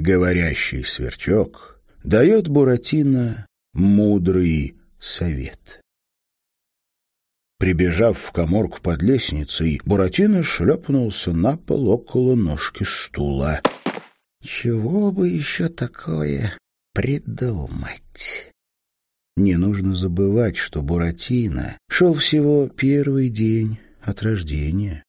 говорящий сверчок дает Буратино мудрый совет. Прибежав в коморку под лестницей, Буратино шлепнулся на пол около ножки стула. Чего бы еще такое придумать? Не нужно забывать, что Буратино шел всего первый день от рождения.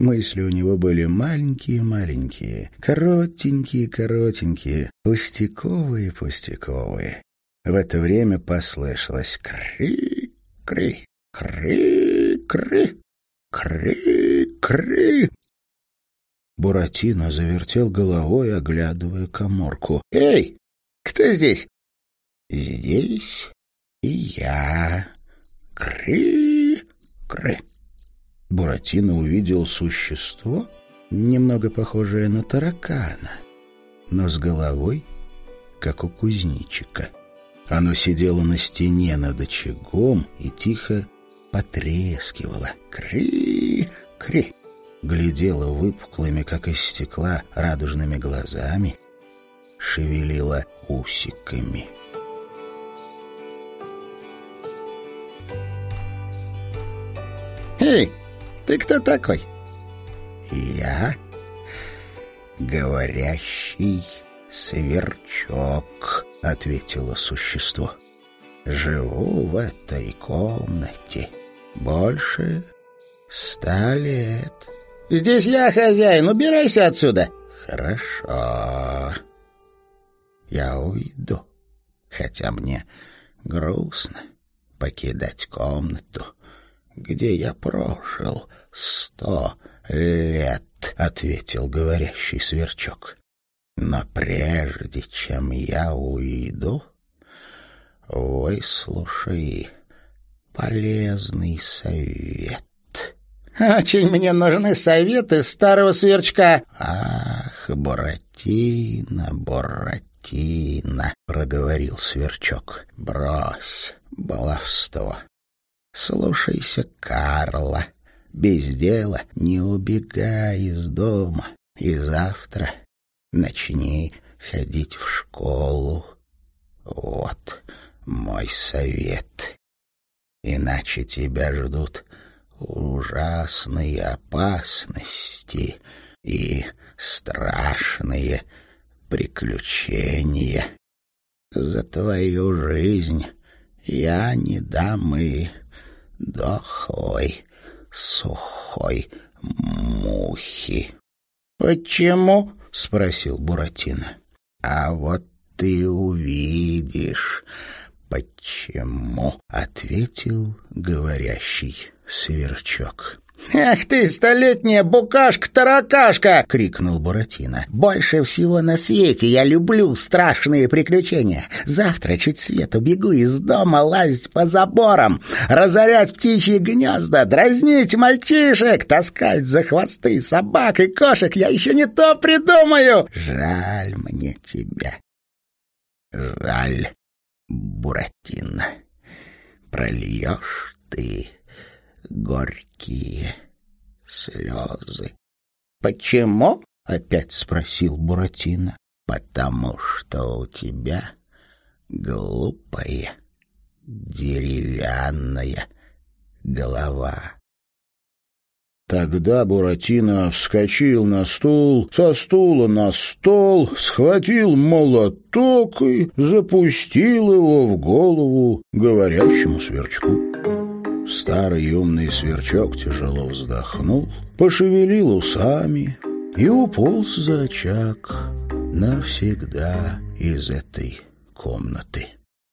Мысли у него были маленькие-маленькие, коротенькие-коротенькие, пустяковые-пустяковые. В это время послышалось «кри-кри, кри-кри, кри-кри». Буратино завертел головой, оглядывая коморку. «Эй, кто здесь?» «Здесь и я. Кри-кри». Буратино увидел существо, немного похожее на таракана, но с головой, как у кузнечика. Оно сидело на стене над очагом и тихо потрескивало. Кри-кри! Глядело выпуклыми, как из стекла, радужными глазами, шевелило усиками. «Эй, ты кто такой? Я говорящий сверчок, ответило существо. Живу в этой комнате больше ста лет. Здесь я хозяин, убирайся отсюда. Хорошо. Я уйду, хотя мне грустно покидать комнату, где я прожил сто лет, — ответил говорящий сверчок. Но прежде чем я уйду, выслушай полезный совет. «Очень мне нужны советы старого сверчка». «Ах, Буратино, Буратино», — проговорил сверчок, — «брось баловство. Слушайся Карла, без дела не убегай из дома, и завтра начни ходить в школу. Вот мой совет. Иначе тебя ждут ужасные опасности и страшные приключения. За твою жизнь я не дам и дохлой сухой мухи. — Почему? — спросил Буратино. — А вот ты увидишь, почему, — ответил говорящий сверчок. «Ах ты, столетняя букашка-таракашка!» — крикнул Буратино. «Больше всего на свете я люблю страшные приключения. Завтра чуть свет убегу из дома лазить по заборам, разорять птичьи гнезда, дразнить мальчишек, таскать за хвосты собак и кошек. Я еще не то придумаю!» «Жаль мне тебя. Жаль, Буратино. Прольешь ты горькие слезы. — Почему? — опять спросил Буратино. — Потому что у тебя глупая деревянная голова. Тогда Буратино вскочил на стул, со стула на стол, схватил молоток и запустил его в голову говорящему сверчку. Старый умный сверчок тяжело вздохнул, пошевелил усами и уполз за очаг навсегда из этой комнаты.